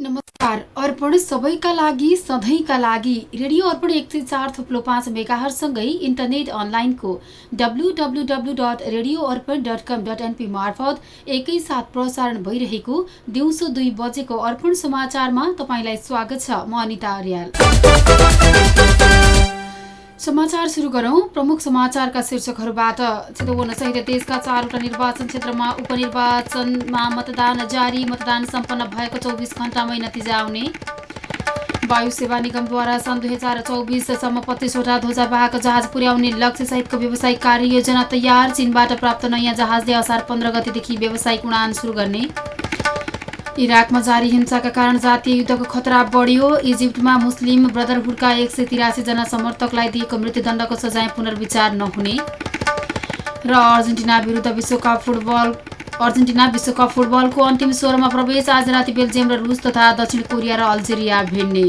नमस्कार अर्पण सबैका लागि सधैँका लागि रेडियो अर्पण एक सय चार थुप्लो पाँच मेगाहरूसँगै इन्टरनेट अनलाइनको W W W dot radio Arpan dot com dot NP मार्फत एकैसाथ प्रसारण भइरहेको दिउँसो दुई बजेको अर्पण समाचारमा तपाईँलाई स्वागत छ। म अनिता अर्याल। समाचार सुरु गरौं। प्रमुख समाचारका शीर्षकहरूबाट चितवन सहित देशका चारवटा निर्वाचन क्षेत्रमा उपनिर्वाचनमा मतदान जारी। मतदान सम्पन्न भएको चौबिस घण्टामै नतिजा आउने। वायु सेवा निगमद्वारा सन् दुई हजार चौबिससम्म पच्चिसवटा ध्वजावाहक जहाज पुर्याउने लक्ष्यसहितको व्यावसायिक कार्ययोजना तयार चीनबाट प्राप्त नयाँ जहाजले असार पन्ध्र गतिदेखि व्यावसायिक उडान सुरु गर्ने। इराकमा जारी हिंसाका कारण जातीय युद्धको खतरा बढ्यो। इजिप्टमा मुस्लिम ब्रदरहुडका एक सय तिरासीजना समर्थकलाई दिएको मृत्युदण्डको सजाय पुनर्विचार नहुने। र अर्जेन्टिना विरुद्ध विश्वकप फुटबल अर्जेन्टिना विश्वकप फुटबलको अन्तिम स्वरमा प्रवेश आज राति बेल्जियम र रुस तथा दक्षिण कोरिया र अल्जेरिया भिड्ने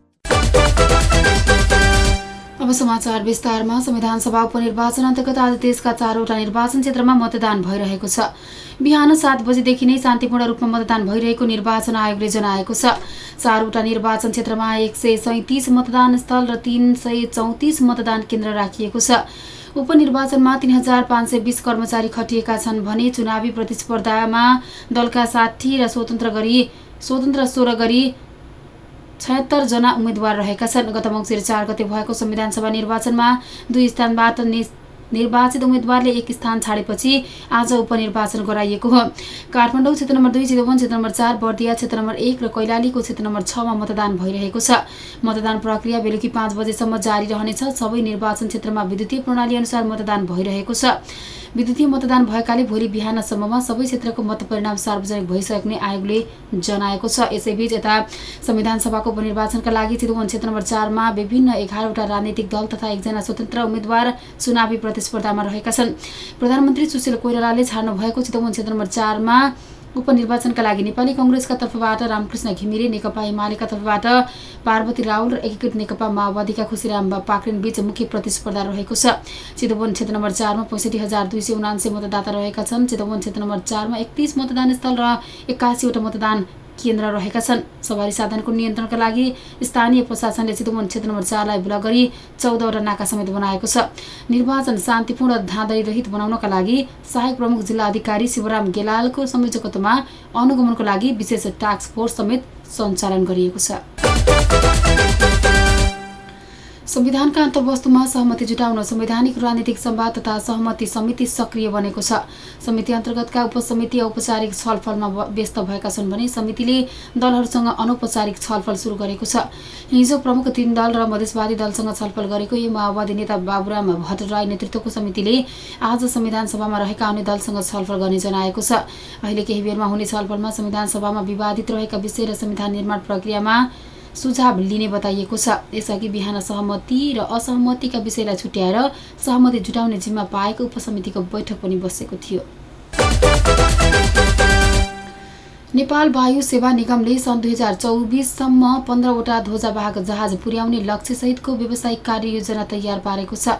अब समाचार विस्तारमा। संविधान सभा उपनिर्वाचन अन्तर्गत आज देशका चारवटा निर्वाचन क्षेत्रमा मतदान भइरहेको छ। बिहान सात बजेदेखि नै शान्तिपूर्ण रूपमा मतदान भइरहेको निर्वाचन आयोगले जनाएको छ। चारवटा निर्वाचन क्षेत्रमा एक सय सैतिस मतदान स्थल र तिन सय चौतिस मतदान केन्द्र राखिएको छ। उपनिर्वाचनमा तिन हजार पाँच सय बिस कर्मचारी खटिएका छन् भने चुनावी प्रतिस्पर्धामा दलका साठी र स्वतन्त्र गरी स्वतन्त्र सोह्र गरी छयत्तर जना उम्मेद्वार रहेका छन्। गत मङ्सिर चार गते भएको संविधान सभा निर्वाचनमा दुई स्थानबाट निर्वाचित उम्मेद्वारले एक स्थान छाडेपछि आज उपनिर्वाचन गराइएको हो। काठमाडौँ क्षेत्र नम्बर दुई चितवन क्षेत्र नम्बर चार बर्दिया क्षेत्र नम्बर एक र कैलालीको क्षेत्र नम्बर छमा मतदान भइरहेको छ। मतदान प्रक्रिया बेलुकी पाँच बजेसम्म जारी रहनेछ। सबै निर्वाचन क्षेत्रमा विद्युतीय प्रणाली अनुसार मतदान भइरहेको छ। विद्युतीय मतदान भएकाले भोलि बिहानसम्ममा सबै क्षेत्रको मतपरिणाम सार्वजनिक भइसक्ने आयोगले जनाएको छ। यसैबीच यता संविधान सभाको उपनिर्वाचनका लागि चितवन क्षेत्र नम्बर चारमा विभिन्न एघारवटा राजनैतिक दल तथा एकजना स्वतन्त्र उम्मेद्वार चुनावी प्रतिस्पर्धामा रहेका छन्। प्रधानमन्त्री सुशील कोइरालाले छाड्नु भएको चितवन क्षेत्र नम्बर चारमा उपनिर्वाचनका लागि नेपाली कङ्ग्रेसका तर्फबाट रामकृष्ण घिमिरे नेकपा एमालेका तर्फबाट पार्वती राउल र एकीकृत नेकपा माओवादीका खुसीराम पाक्रेन बीच मुख्य प्रतिस्पर्धा रहेको छ। चितवन क्षेत्र नम्बर चारमा पैँसठी हजार दुई सय उनान्से मतदाता रहेका छन्। चितवन क्षेत्र नम्बर चारमा एकतिस मतदान स्थल र एक्कासीवटा मतदान केन्द्र रहेका छन्। सवारी साधनको नियन्त्रणका लागि स्थानीय प्रशासनले चितवन क्षेत्र नम्बर चारलाई ब्लक गरी चौधवटा नाका समेत बनाएको छ। निर्वाचन शान्तिपूर्ण धाँधली रहित बनाउनका लागि सहायक प्रमुख जिल्ला अधिकारी शिवराम गेलालको संयोजकत्वमा अनुगमनको लागि विशेष टास्क फोर्स समेत सञ्चालन गरिएको छ। संविधानका अन्तर्वस्तुमा सहमति जुटाउन संवैधानिक राजनीतिक संवाद तथा सहमति समिति सक्रिय बनेको छ। समिति अन्तर्गतका उपसमिति औपचारिक छलफलमा व्यस्त भएका छन् भने समितिले दलहरूसँग अनौपचारिक छलफल सुरु गरेको छ। हिजो प्रमुख तीन दल र मधेसवादी दलसँग छलफल गरेको यो माओवादी नेता बाबुराम भट्टराई नेतृत्वको समितिले आज संविधान सभामा रहेका अन्य दलसँग छलफल गर्ने जनाएको छ। अहिले केही बेरमा हुने छलफलमा संविधान सभामा विवादित रहेका विषय र संविधान निर्माण प्रक्रियामा सुझाव लिने बताइएको छ। यसअघि बिहान सहमति र असहमतिका विषयलाई छुट्याएर सहमति जुटाउने जिम्मा पाएको उपसमितिको बैठक पनि बसेको थियो। नेपाल वायु सेवा निगमले सन् दुई हजार चौबिससम्म पन्ध्रवटा ध्वजावाहक जहाज पुर्याउने लक्ष्यसहितको व्यावसायिक कार्ययोजना तयार पारेको छ।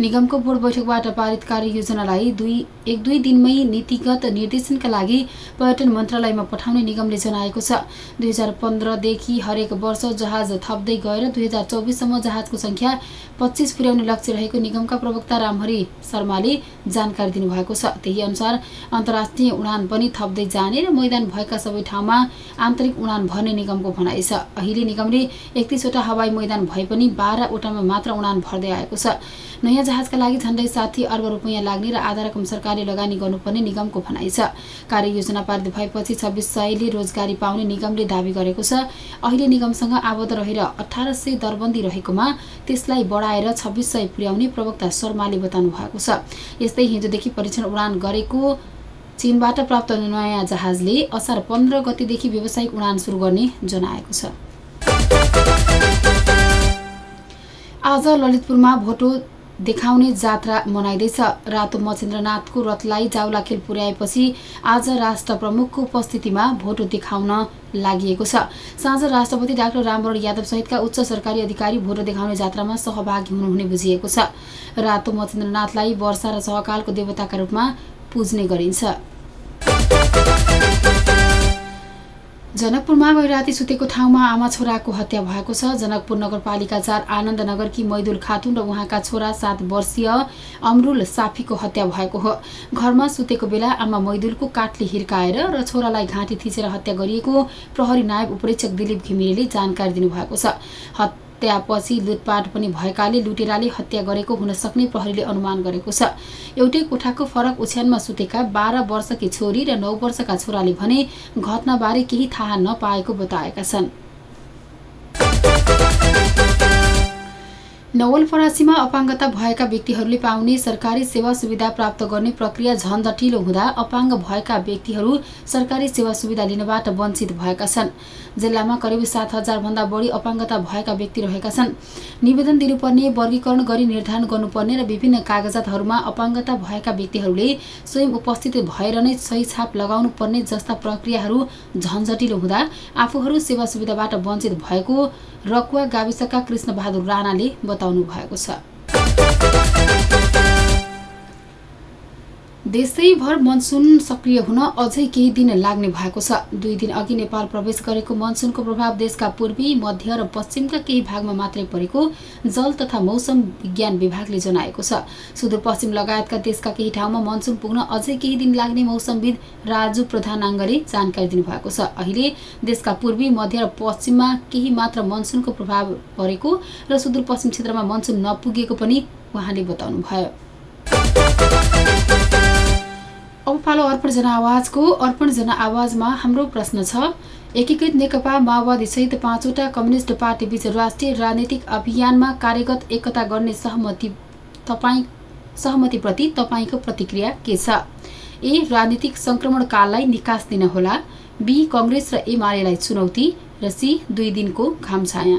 निगमको बोर्ड बैठकबाट पारित कार्ययोजनालाई दुई एक दुई दिनमै नीतिगत निर्देशनका लागि पर्यटन मन्त्रालयमा पठाउने निगमले जनाएको छ। दुई हजार पन्ध्रदेखि हरेक वर्ष जहाज थप्दै गएर दुई हजार चौबिससम्म जहाजको सङ्ख्या पच्चिस पुर्याउने लक्ष्य रहेको निगमका प्रवक्ता रामहरि शर्माले जानकारी दिनुभएको छ। त्यही अनुसार अन्तर्राष्ट्रिय उडान पनि थप्दै जाने र मैदान भएका सबै ठाउँमा आन्तरिक उडान भर्ने निगमको भनाइ छ। अहिले निगमले एकतिसवटा हवाई मैदान भए पनि बाह्रवटामा मात्र उडान भर्दै आएको छ। नयाँ जहाजका लागि झन्डै साठी अर्ब रुपियाँ लाग्ने र आधा रकम सरकारले लगानी गर्नुपर्ने निगमको भनाइ छ। कार्ययोजना पारित भएपछि छब्बिस सयले रोजगारी पाउने निगमले दावी गरेको छ। अहिले निगमसँग आबद्ध रहेर अठार सय दरबन्दी रहेकोमा त्यसलाई बढाएर छब्बिस सय पुर्याउने प्रवक्ता शर्माले बताउनु भएको छ। यस्तै हिजोदेखि परीक्षण उडान गरेको चीनबाट प्राप्त नयाँ जहाजले असार पन्ध्र गतिदेखि व्यावसायिक उडान सुरु गर्ने जनाएको छ। आज ललितपुरमा भोटो देखाउने जात्रा मनाइँदैछ। रातो मचेन्द्रनाथको रथलाई जाउलाखेल पुर्याएपछि आज राष्ट्र प्रमुखको उपस्थितिमा भोटो देखाउन लागि छ। साँझ राष्ट्रपति डाक्टर रामवरण यादव सहितका उच्च सरकारी अधिकारी भोटो देखाउने जात्रामा सहभागी हुनुहुने बुझिएको छ। रातो मचेन्द्रनाथलाई वर्षा र सहकालको देवताका रूपमा पुज्ने गरिन्छ। जनकपुरमा गैराती सुतेको ठाउँमा आमा छोराको हत्या भएको छ। जनकपुर नगरपालिका चार आनन्द नगरकी मैदुल खातुन र उहाँका छोरा सात वर्षीय अमरुल साफीको हत्या भएको हो। घरमा सुतेको बेला आमा मैदुलको काठले हिर्काएर र छोरालाई घाँटी थिचेर हत्या गरिएको प्रहरी नायब उपरीक्षक दिलीप घिमिरेले जानकारी दिनुभएको छ। हत्यापछि लुटपाट पनि भएकाले लुटेराले हत्या गरेको हुन सक्ने प्रहरीले अनुमान गरेको छ। एउटै कोठाको फरक ओछ्यानमा सुतेका बाह्र वर्षकी छोरी र नौ वर्षका छोराले भने घटनाबारे केही थाहा नपाएको बताएका छन्। नवलपरासीमा अपाङ्गता भएका व्यक्तिहरूले पाउने सरकारी सेवा सुविधा प्राप्त गर्ने प्रक्रिया झन जटिलो हुँदा अपाङ्ग भएका व्यक्तिहरू सरकारी सेवा सुविधा लिनबाट वञ्चित भएका छन्। जिल्लामा करिब सात हजारभन्दा बढी अपाङ्गता भएका व्यक्ति रहेका छन्। निवेदन दिनुपर्ने वर्गीकरण गरी निर्धारण गर्नुपर्ने र विभिन्न कागजातहरूमा अपाङ्गता भएका व्यक्तिहरूले स्वयं उपस्थित भएर नै सही छाप लगाउनु पर्ने जस्ता प्रक्रियाहरू झन्झटिलो हुँदा आफूहरू सेवा सुविधाबाट वञ्चित भएको रकुवा गाविसका कृष्णबहादुर राणाले बताउनु भएको छ। देशैभर मनसुन सक्रिय हुन अझै केही दिन लाग्ने भएको छ। दुई दिन अघि नेपाल प्रवेश गरेको मनसुनको प्रभाव देशका पूर्वी मध्य र पश्चिमका केही भागमा मात्रै परेको जल तथा मौसम विज्ञान विभागले जनाएको छ। सुदूरपश्चिम लगायतका देशका केही ठाउँमा मनसुन पुग्न अझै केही दिन लाग्ने मौसमविद राजु प्रधानाङ्गले जानकारी दिनुभएको छ। अहिले देशका पूर्वी मध्य र पश्चिममा केही मात्र मनसुनको प्रभाव परेको र सुदूरपश्चिम क्षेत्रमा मनसुन नपुगेको पनि उहाँले बताउनुभयो। अब पालो अर्पण जनआवाजको अर्पण जनआवाजमा हाम्रो प्रश्न छ। एकीकृत नेकपा माओवादी सहित पाँचवटा कम्युनिस्ट पार्टीबीच राष्ट्रिय राजनीतिक अभियानमा कार्यगत एकता गर्ने सहमति तपाईँ सहमतिप्रति तपाईँको प्रतिक्रिया के छ? ए राजनीतिक सङ्क्रमणकाललाई निकास दिन होला बी कङ्ग्रेस र एमालेलाई चुनौती। र सी दुई दिनको घाम छाया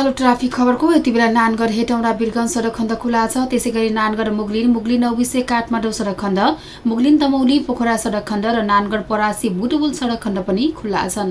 पालो ट्राफिक खबरको यति बेला नानगढ हेटौँडा बिरगञ्ज सडक खण्ड खुला छ। त्यसै गरी नानगढ मुगलिन मुगलिन औविसे काठमाडौँ सडक खण्ड मुगलिन तमौली पोखरा सडक खण्ड र नानगढ परासी बुटुबुल सडक खण्ड पनि खुल्ला छन्।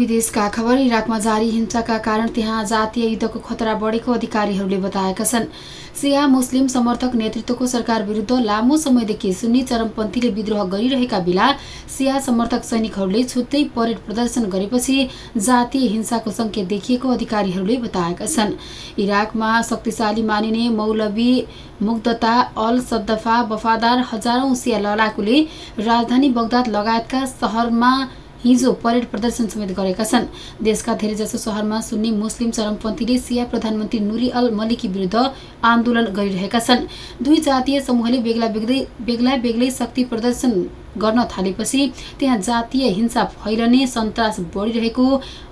विदेशका खबर इराकमा जारी हिंसाका कारण त्यहाँ जातीय युद्धको खतरा बढेको अधिकारीहरूले बताएका छन्। सिया मुस्लिम समर्थक नेतृत्वको सरकार विरुद्ध लामो समयदेखि सुन्नी चरमपन्थीले विद्रोह गरिरहेका बेला सिया समर्थक सैनिकहरूले छुट्टै परेड प्रदर्शन गरेपछि जातीय हिंसाको सङ्केत देखिएको अधिकारीहरूले बताएका छन्। इराकमा शक्तिशाली मानिने मौलवी मुग्धता अल सद्दफा वफादार हजारौं सिया लडाकुले राजधानी बगदाद लगायतका सहरमा हिजो परेड प्रदर्शन समेत गरेका छन्। देशका धेरैजसो सहरमा सुन्नी मुस्लिम चरमपन्थीले सिया प्रधानमन्त्री नुरी अल मलिकी विरुद्ध आन्दोलन गरिरहेका छन्। दुई जातीय समूहले बेग्ला बेग्दै बेग्ला बेग्लै शक्ति प्रदर्शन गर्न थालेपछि त्यहाँ जातीय हिंसा फैलने सन्तास बढिरहेको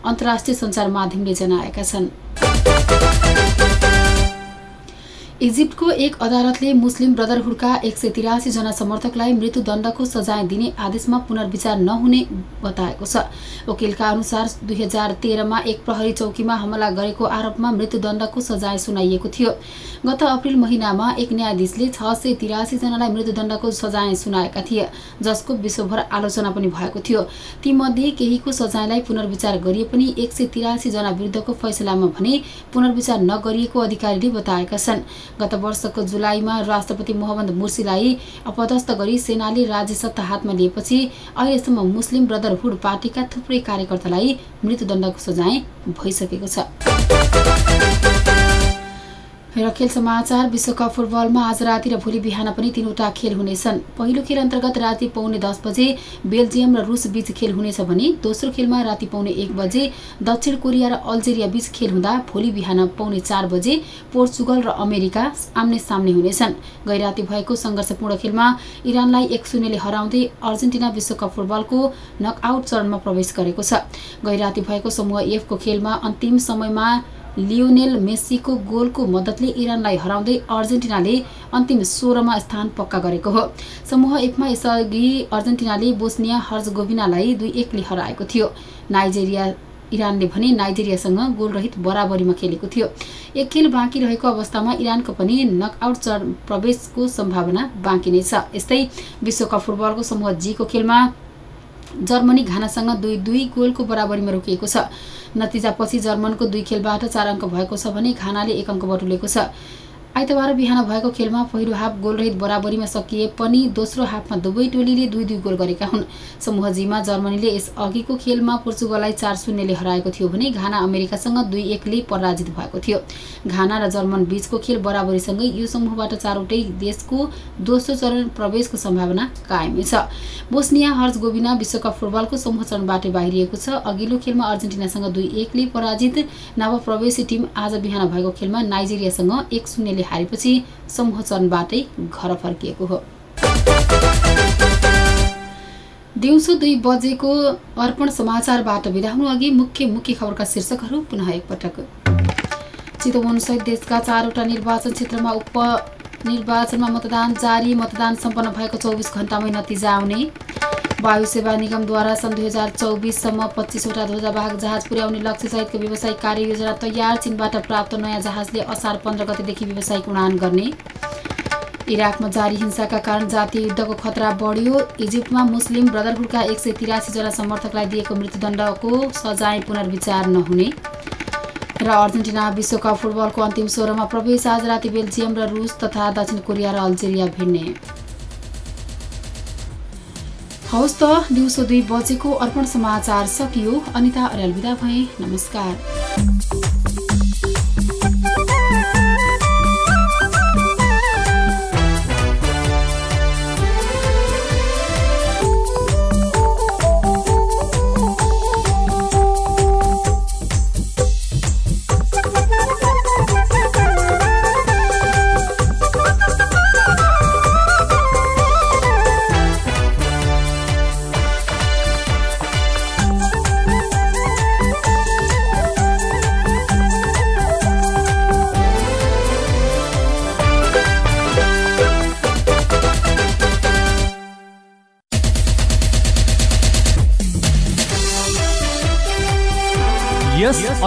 अन्तर्राष्ट्रिय सञ्चार माध्यमले जनाएका छन्। इजिप्टको एक अदालतले मुस्लिम ब्रदरहुडका एक सय तिरासी जना समर्थकलाई मृत्युदण्डको सजाय दिने आदेशमा पुनर्विचार नहुने बताएको छ। वकिलका अनुसार दुई हजार तेह्रमा एक प्रहरी चौकीमा हमला गरेको आरोपमा मृत्युदण्डको सजाय सुनाइएको थियो। गत अप्रेल महिनामा एक न्यायाधीशले छ सय तिरासी जनालाई मृत्युदण्डको सजाय सुनाएका थिए जसको विश्वभर आलोचना पनि भएको थियो। तीमध्ये केहीको सजायलाई पुनर्विचार गरिए पनि एक सय तिरासी जना विरुद्धको फैसलामा भने पुनर्विचार नगरिएको अधिकारीले बताएका छन्। गत वर्षको जुलाईमा राष्ट्रपति मोहम्मद मुर्सीलाई अपदस्थ गरी सेनाले राज्य सत्ता हातमा लिएपछि अहिलेसम्म मुस्लिम ब्रदरहुड पार्टीका थुप्रै कार्यकर्तालाई मृत्युदण्डको सजाय भइसकेको छ। र खेल समाचार विश्वकप फुटबलमा आज राति र भोलि बिहान पनि तीनवटा खेल हुनेछन्। पहिलो खेल अन्तर्गत राति पाउने दस बजे बेल्जियम र रुस बीच खेल हुनेछ भने दोस्रो खेलमा राति पाउने एक बजे दक्षिण कोरिया र अल्जेरिया बीच खेल हुँदा भोलि बिहान पाउने चार बजे पोर्चुगल र अमेरिका आम्ने सामने हुनेछन्। गैराती भएको सङ्घर्षपूर्ण खेलमा इरानलाई एक शून्यले हराउँदै अर्जेन्टिना विश्वकप फुटबलको नकआउट चरणमा प्रवेश गरेको छ। गैराती भएको समूह एफको खेलमा अन्तिम समयमा लियोनेल मेस्सीको गोलको मद्दतले इरानलाई हराउँदै अर्जेन्टिनाले अन्तिम सोह्रमा स्थान पक्का गरेको हो। समूह एकमा यसअघि अर्जेन्टिनाले बोस्निया हर्जगोभिनालाई दुई एकले हराएको थियो। नाइजेरिया इरानले भने नाइजेरियासँग गोलरहित बराबरीमा खेलेको थियो। एक खेल बाँकी रहेको अवस्थामा इरानको पनि नकआउट चरण प्रवेशको सम्भावना बाँकी नै छ। यस्तै विश्वकप फुटबलको समूह जीको खेलमा जर्मनी घानासँग दुई दुई गोलको बराबरीमा रोकिएको छ। नतिजापछि जर्मनको दुई खेलबाट चार अङ्क भएको छ भने घानाले एक अङ्क बटुलेको छ। आइतबार बिहान भएको खेलमा पहिलो हाफ गोलरहित बराबरीमा सकिए पनि दोस्रो हाफमा दुवै टोलीले दुई दुई गोल गरेका हुन्। समूह जीमा जर्मनीले यस अघिको खेलमा पोर्चुगललाई चार शून्यले हराएको थियो भने घाना अमेरिकासँग दुई एकले पराजित भएको थियो। घाना र जर्मन बीचको खेल बराबरीसँगै यो समूहबाट चारवटै देशको दोस्रो चरण प्रवेशको सम्भावना कायमै छ। बोस्निया हर्ज गोबिना विश्वकप फुटबलको समूह चरणबाटै बाहिरिएको छ। अघिल्लो खेलमा अर्जेन्टिनासँग दुई एकले पराजित। नवप्रवेशी टिम आज बिहान भएको खेलमा नाइजेरियासँग एक शून्यले हारेपछि समूह चरणबाटै घर फर्किएको हो। दिउँसो दुई बजेको अर्पण समाचारबाट बिदा हुनु अघि मुख्य मुख्य खबरका शीर्षकहरू पुनः एकपटक। चितवनसहित देशका चारवटा निर्वाचन क्षेत्रमा उप निर्वाचनमा मतदान जारी मतदान सम्पन्न भएको चौबिस घण्टामै नतिजा आउने वायु सेवा निगमद्वारा सन् दुई हजार चौबिससम्म पच्चिसवटा ध्वजावाहक जहाज पुर्याउने लक्ष्यसहितको व्यावसायिक कार्ययोजना तयार चिनबाट प्राप्त नयाँ जहाजले असार पन्ध्र गतेदेखि व्यावसायिक उडान गर्ने। इराकमा जारी हिंसाका कारण जातीय युद्धको खतरा बढ्यो। इजिप्टमा मुस्लिम ब्रदरहुडका एक सय तिरासीजना समर्थकलाई दिएको मृत्युदण्डको सजाय पुनर्विचार नहुने। र अर्जेन्टिना विश्वकप फुटबलको अन्तिम सोह्रमा प्रवेश। आज राति बेल्जियम र रुस तथा दक्षिण कोरिया र अल्जेरिया भिड्ने। हवस् त दिउँसो दुई बजेको अर्पण समाचार सकियो। अनिता अर्याल विदा भए। नमस्कार।